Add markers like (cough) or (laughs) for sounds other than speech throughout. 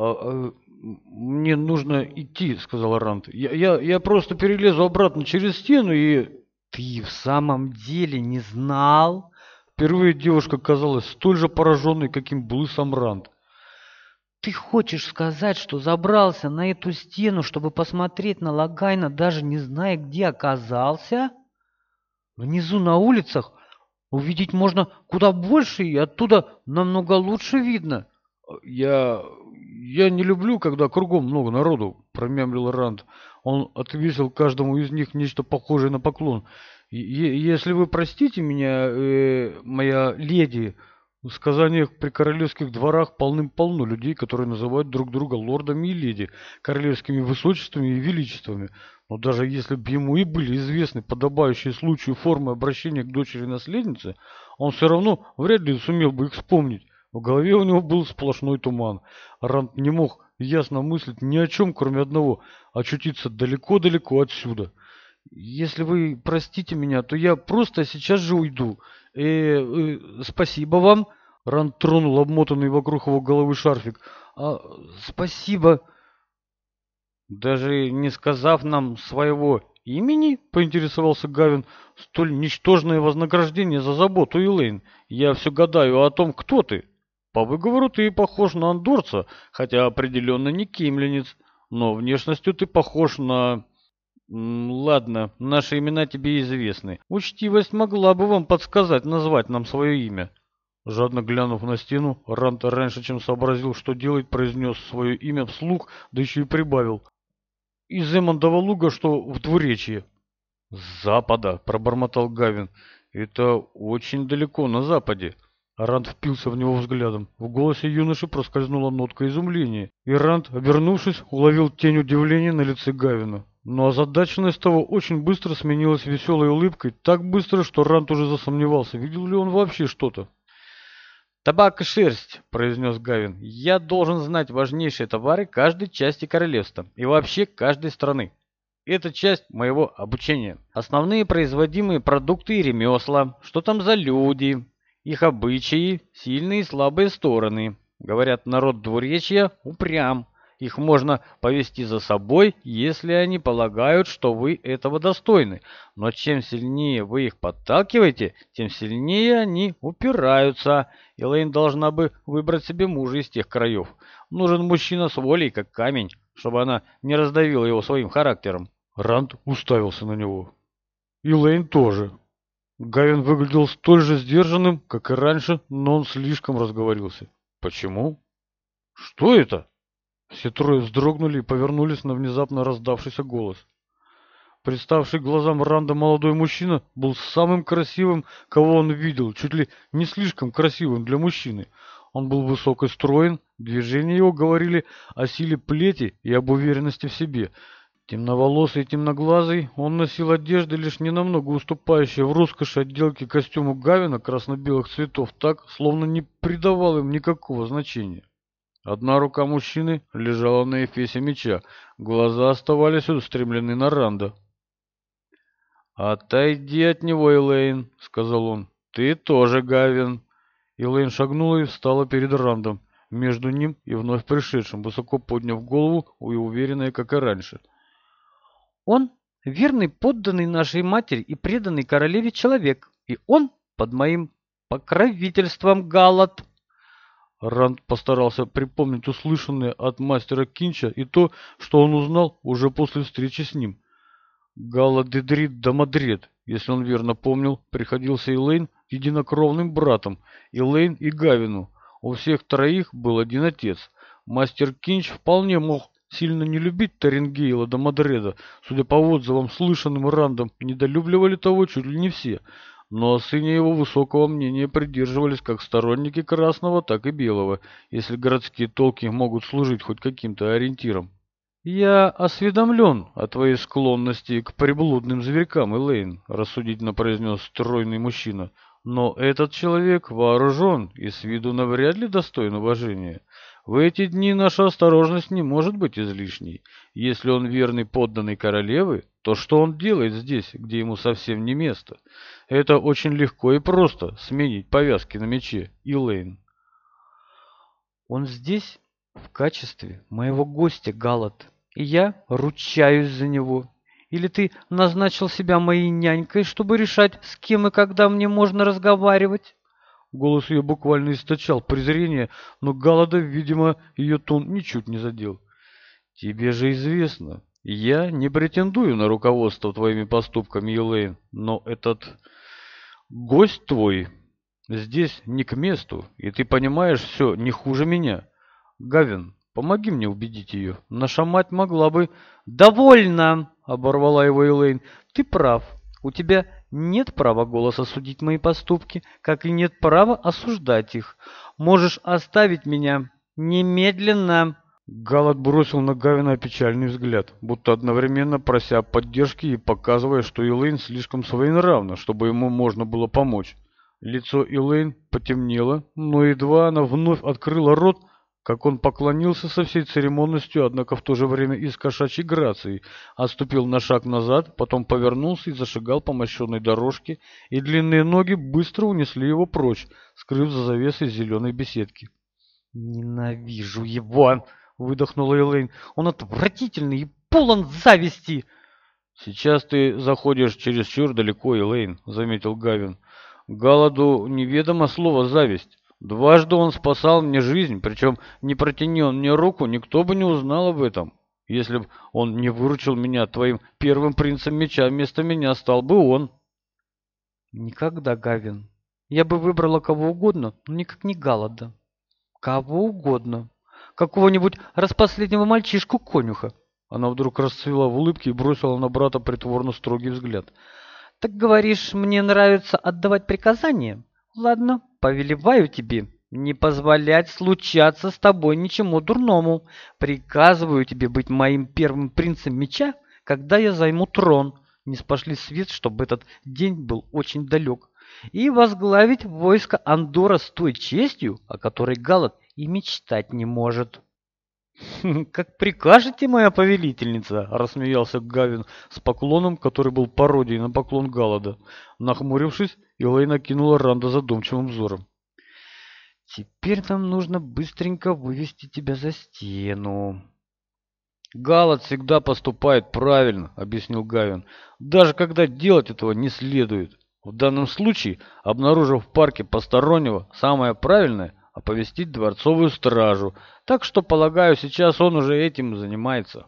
«А, а, мне нужно идти», — сказал Ранд. «Я, я, «Я просто перелезу обратно через стену и...» «Ты в самом деле не знал?» Впервые девушка казалась столь же пораженной, каким был сам Ранд. «Ты хочешь сказать, что забрался на эту стену, чтобы посмотреть на Логайна, даже не зная, где оказался? Внизу на улицах увидеть можно куда больше, и оттуда намного лучше видно» я, я не люблю, когда кругом много народу, промямлил Ранд. Он отвесил каждому из них нечто похожее на поклон. если вы простите меня, э моя леди, в сказаниях при королевских дворах полным-полно людей, которые называют друг друга лордами и леди, королевскими высочествами и величествами. Но даже если бы ему и были известны подобающие случаю формы обращения к дочери наследницы, он все равно вряд ли сумел бы их вспомнить. В голове у него был сплошной туман. Рант не мог ясно мыслить ни о чем, кроме одного – очутиться далеко-далеко отсюда. «Если вы простите меня, то я просто сейчас же уйду. Э, э, спасибо вам!» Ранд тронул обмотанный вокруг его головы шарфик. «А, спасибо!» «Даже не сказав нам своего имени?» — поинтересовался Гавин. «Столь ничтожное вознаграждение за заботу, Элейн. Я все гадаю о том, кто ты». По выговору ты похож на андорца, хотя определенно не кемленец, но внешностью ты похож на... Ладно, наши имена тебе известны. Учтивость могла бы вам подсказать назвать нам свое имя». Жадно глянув на стену, Ранта раньше, чем сообразил, что делать, произнес свое имя вслух, да еще и прибавил. «Из Эмондова луга, что в двуречье». «С запада», — пробормотал Гавин. «Это очень далеко на западе». Ранд впился в него взглядом. В голосе юноши проскользнула нотка изумления, и Ранд, обернувшись, уловил тень удивления на лице Гавина. Но озадаченность того очень быстро сменилась веселой улыбкой, так быстро, что Ранд уже засомневался, видел ли он вообще что-то. «Табак и шерсть», — произнес Гавин, — «я должен знать важнейшие товары каждой части королевства и вообще каждой страны. Это часть моего обучения. Основные производимые продукты и ремесла, что там за люди, их обычаи, сильные и слабые стороны. Говорят, народ двуречья упрям. Их можно повести за собой, если они полагают, что вы этого достойны. Но чем сильнее вы их подталкиваете, тем сильнее они упираются. Элэйн должна бы выбрать себе мужа из тех краев. Нужен мужчина с волей, как камень, чтобы она не раздавила его своим характером. Ранд уставился на него. Элэйн тоже. Гарин выглядел столь же сдержанным, как и раньше, но он слишком разговорился. «Почему?» «Что это?» Все трое вздрогнули и повернулись на внезапно раздавшийся голос. Представший глазам Ранда молодой мужчина был самым красивым, кого он видел, чуть ли не слишком красивым для мужчины. Он был высок и строен, движения его говорили о силе плети и об уверенности в себе – Темноволосый и темноглазый, он носил одежды лишь ненамного уступающие в роскоши отделки костюму Гавина красно-белых цветов так, словно не придавал им никакого значения. Одна рука мужчины лежала на эфесе меча, глаза оставались устремлены на Ранда. «Отойди от него, Элейн», — сказал он. «Ты тоже, Гавин». Элейн шагнула и встала перед Рандом, между ним и вновь пришедшим, высоко подняв голову и уверенная, как и раньше — он – верный подданный нашей матери и преданный королеве человек, и он под моим покровительством галат. Ранд постарался припомнить услышанное от мастера Кинча и то, что он узнал уже после встречи с ним. Галадедрит Дамадрет, если он верно помнил, приходился Элейн единокровным братом, Элейн и Гавину. У всех троих был один отец. Мастер Кинч вполне мог сильно не любить Тарингейла до да Мадреда, судя по отзывам, слышанным Рандом, недолюбливали того чуть ли не все, но о сыне его высокого мнения придерживались как сторонники красного, так и белого, если городские толки могут служить хоть каким-то ориентиром. «Я осведомлен о твоей склонности к приблудным зверькам, Элейн», — рассудительно произнес стройный мужчина, — «но этот человек вооружен и с виду навряд ли достоин уважения». В эти дни наша осторожность не может быть излишней. Если он верный подданный королевы, то что он делает здесь, где ему совсем не место? Это очень легко и просто сменить повязки на мече, Илэйн. Он здесь в качестве моего гостя, Галат, и я ручаюсь за него. Или ты назначил себя моей нянькой, чтобы решать, с кем и когда мне можно разговаривать? Голос ее буквально источал презрение, но голода, видимо, ее тон ничуть не задел. «Тебе же известно, я не претендую на руководство твоими поступками, Елейн, но этот гость твой здесь не к месту, и ты понимаешь все не хуже меня. Гавин, помоги мне убедить ее, наша мать могла бы...» «Довольно!» — оборвала его Элейн. «Ты прав, у тебя нет права голоса судить мои поступки, как и нет права осуждать их. Можешь оставить меня немедленно». Галат бросил на Гавина печальный взгляд, будто одновременно прося поддержки и показывая, что Элэйн слишком своенравна, чтобы ему можно было помочь. Лицо Элэйн потемнело, но едва она вновь открыла рот, как он поклонился со всей церемонностью, однако в то же время и с кошачьей грацией, отступил на шаг назад, потом повернулся и зашагал по мощенной дорожке, и длинные ноги быстро унесли его прочь, скрыв за завесой зеленой беседки. «Ненавижу его!» — выдохнула Элейн. «Он отвратительный и полон зависти!» «Сейчас ты заходишь чересчур далеко, Элейн», — заметил Гавин. «Галаду неведомо слово «зависть». Дважды он спасал мне жизнь, причем не протяни он мне руку, никто бы не узнал об этом. Если бы он не выручил меня твоим первым принцем меча, вместо меня стал бы он. Никогда, Гавин. Я бы выбрала кого угодно, но никак не Галада. Кого угодно. Какого-нибудь распоследнего мальчишку-конюха. Она вдруг расцвела в улыбке и бросила на брата притворно строгий взгляд. «Так говоришь, мне нравится отдавать приказания? Ладно, повелеваю тебе не позволять случаться с тобой ничему дурному. Приказываю тебе быть моим первым принцем меча, когда я займу трон. Не спошли свет, чтобы этот день был очень далек. И возглавить войско Андора с той честью, о которой Галат и мечтать не может». (laughs) «Как прикажете, моя повелительница!» — рассмеялся Гавин с поклоном, который был пародией на поклон Галлада. Нахмурившись, Элэйна кинула Ранда задумчивым взором. «Теперь нам нужно быстренько вывести тебя за стену». «Галлад всегда поступает правильно», — объяснил Гавин, — «даже когда делать этого не следует. В данном случае, обнаружив в парке постороннего, самое правильное оповестить дворцовую стражу. Так что, полагаю, сейчас он уже этим занимается.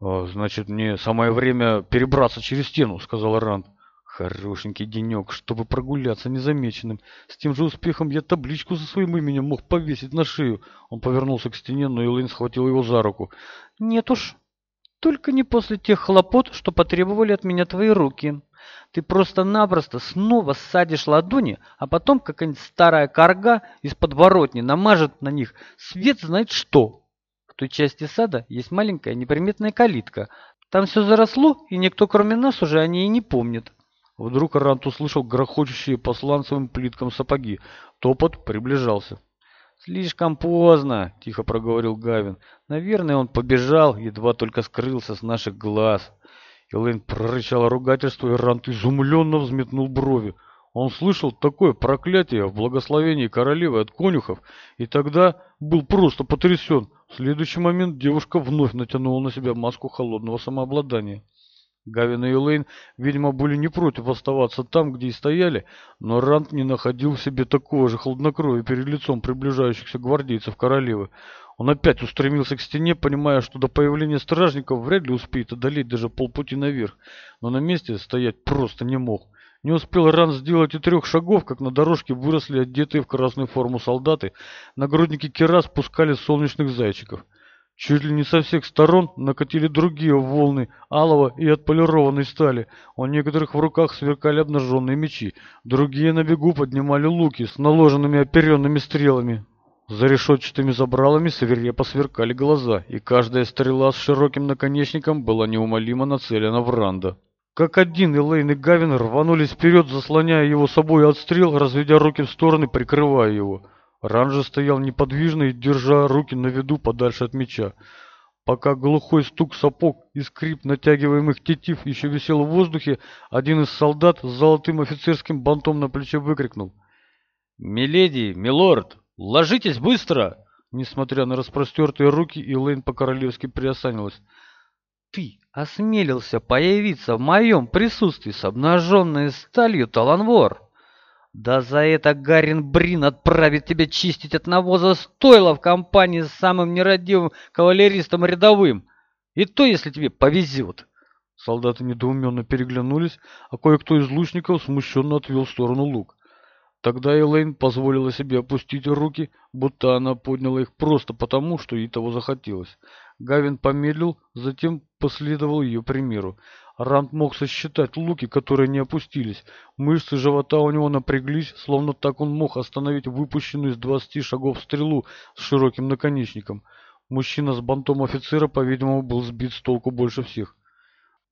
«А, «Значит, мне самое время перебраться через стену», — сказал Ранд. Хорошенький денек, чтобы прогуляться незамеченным. С тем же успехом я табличку со своим именем мог повесить на шею. Он повернулся к стене, но Элэйн схватил его за руку. «Нет уж, только не после тех хлопот, что потребовали от меня твои руки». Ты просто-напросто снова ссадишь ладони, а потом какая-нибудь старая корга из подворотни намажет на них свет знает что. В той части сада есть маленькая неприметная калитка. Там все заросло, и никто кроме нас уже о ней не помнит. Вдруг Рант услышал грохочущие по сланцевым плиткам сапоги. Топот приближался. «Слишком поздно», — тихо проговорил Гавин. «Наверное, он побежал, едва только скрылся с наших глаз». Элэйн прорычал ругательство, и Рант изумленно взметнул брови. Он слышал такое проклятие в благословении королевы от конюхов, и тогда был просто потрясен. В следующий момент девушка вновь натянула на себя маску холодного самообладания. Гавин и Элейн, видимо, были не против оставаться там, где и стояли, но Рант не находил в себе такого же хладнокровия перед лицом приближающихся гвардейцев королевы. Он опять устремился к стене, понимая, что до появления стражников вряд ли успеет одолеть даже полпути наверх, но на месте стоять просто не мог. Не успел Ран сделать и трех шагов, как на дорожке выросли одетые в красную форму солдаты, нагрудники керас пускали солнечных зайчиков. Чуть ли не со всех сторон накатили другие волны алого и отполированной стали. У некоторых в руках сверкали обнаженные мечи, другие на бегу поднимали луки с наложенными оперенными стрелами. За решетчатыми забралами свирепо сверкали глаза, и каждая стрела с широким наконечником была неумолимо нацелена в Ранда. Как один Элейн и Гавин рванулись вперед, заслоняя его собой от стрел, разведя руки в стороны, прикрывая его. Ран же стоял неподвижно и держа руки на виду подальше от меча. Пока глухой стук сапог и скрип натягиваемых тетив еще висел в воздухе, один из солдат с золотым офицерским бантом на плече выкрикнул. «Миледи! Милорд!» «Ложитесь быстро!» Несмотря на распростертые руки, Элэйн по-королевски приосанилась. «Ты осмелился появиться в моем присутствии с обнаженной сталью, Таланвор!» «Да за это Гарин Брин отправит тебя чистить от навоза стойла в компании с самым нерадивым кавалеристом рядовым! И то, если тебе повезет!» Солдаты недоуменно переглянулись, а кое-кто из лучников смущенно отвел в сторону лук. Тогда Элейн позволила себе опустить руки, будто она подняла их просто потому, что ей того захотелось. Гавин помедлил, затем последовал ее примеру. Рант мог сосчитать луки, которые не опустились. Мышцы живота у него напряглись, словно так он мог остановить выпущенную из двадцати шагов стрелу с широким наконечником. Мужчина с бантом офицера, по-видимому, был сбит с толку больше всех.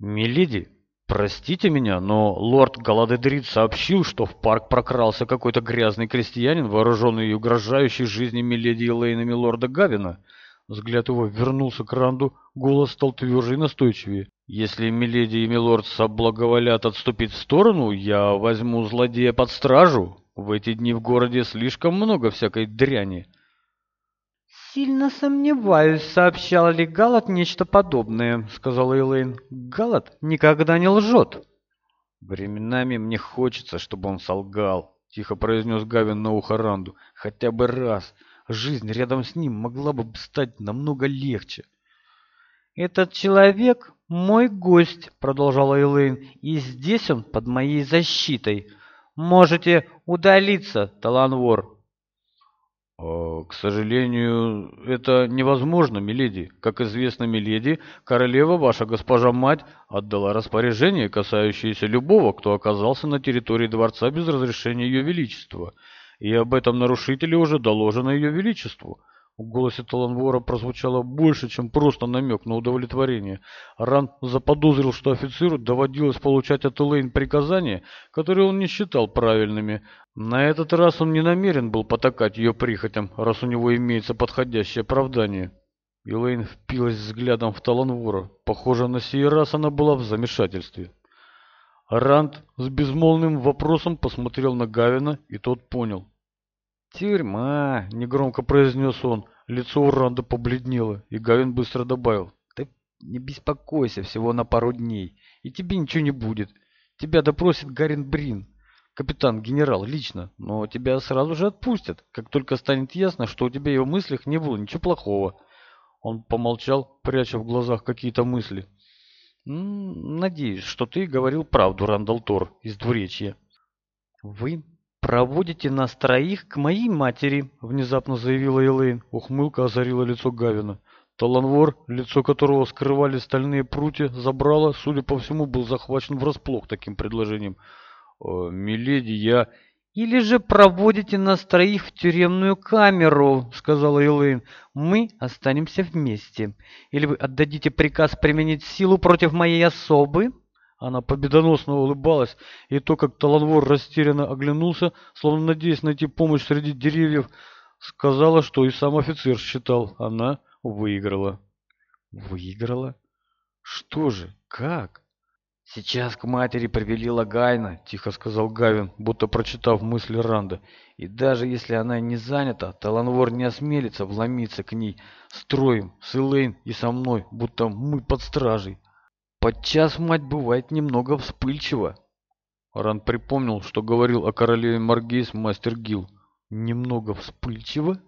«Миледи!» Простите меня, но лорд Галадедрид сообщил, что в парк прокрался какой-то грязный крестьянин, вооруженный и угрожающий жизни Миледи и лорда Гавина. Взгляд его вернулся к Ранду, голос стал тверже и настойчивее. «Если Миледи и Милорд соблаговолят отступить в сторону, я возьму злодея под стражу. В эти дни в городе слишком много всякой дряни сильно сомневаюсь, сообщал ли Галат нечто подобное, сказал Элейн. Галат никогда не лжет. Временами мне хочется, чтобы он солгал, тихо произнес Гавин на ухо Ранду. Хотя бы раз. Жизнь рядом с ним могла бы стать намного легче. «Этот человек — мой гость», — продолжала Элейн, — «и здесь он под моей защитой. Можете удалиться, Таланвор, Э, к сожалению, это невозможно, миледи. Как известно, миледи, королева ваша госпожа-мать отдала распоряжение, касающееся любого, кто оказался на территории дворца без разрешения ее величества. И об этом нарушителе уже доложено ее величеству. В голосе Таланвора прозвучало больше, чем просто намек на удовлетворение. Ран заподозрил, что офицеру доводилось получать от Элэйн приказания, которые он не считал правильными. На этот раз он не намерен был потакать ее прихотям, раз у него имеется подходящее оправдание. Элэйн впилась взглядом в Таланвора. Похоже, на сей раз она была в замешательстве. Ранд с безмолвным вопросом посмотрел на Гавина, и тот понял. «Тюрьма!» — негромко произнес он. Лицо у Ранда побледнело, и Гавин быстро добавил. «Ты не беспокойся, всего на пару дней, и тебе ничего не будет. Тебя допросит Гарин Брин, капитан-генерал, лично, но тебя сразу же отпустят, как только станет ясно, что у тебя и в мыслях не было ничего плохого». Он помолчал, пряча в глазах какие-то мысли. «Надеюсь, что ты говорил правду, Рандал Тор, из двуречья». «Вы «Проводите нас троих к моей матери», — внезапно заявила Элэйн. Ухмылка озарила лицо Гавина. Таланвор, лицо которого скрывали стальные прутья, забрало, судя по всему, был захвачен врасплох таким предложением. «Э, «Миледи, я...» «Или же проводите нас троих в тюремную камеру», — сказала Элэйн. «Мы останемся вместе. Или вы отдадите приказ применить силу против моей особы?» Она победоносно улыбалась, и то, как Таланвор растерянно оглянулся, словно надеясь найти помощь среди деревьев, сказала, что и сам офицер считал, она выиграла. Выиграла? Что же? Как? «Сейчас к матери привели Логайна», — тихо сказал Гавин, будто прочитав мысли Ранда. «И даже если она не занята, Таланвор не осмелится вломиться к ней с Троем, с Элейн и со мной, будто мы под стражей». Подчас мать бывает немного вспыльчива. Ран припомнил, что говорил о королеве Маргейс мастер Гил. Немного вспыльчива?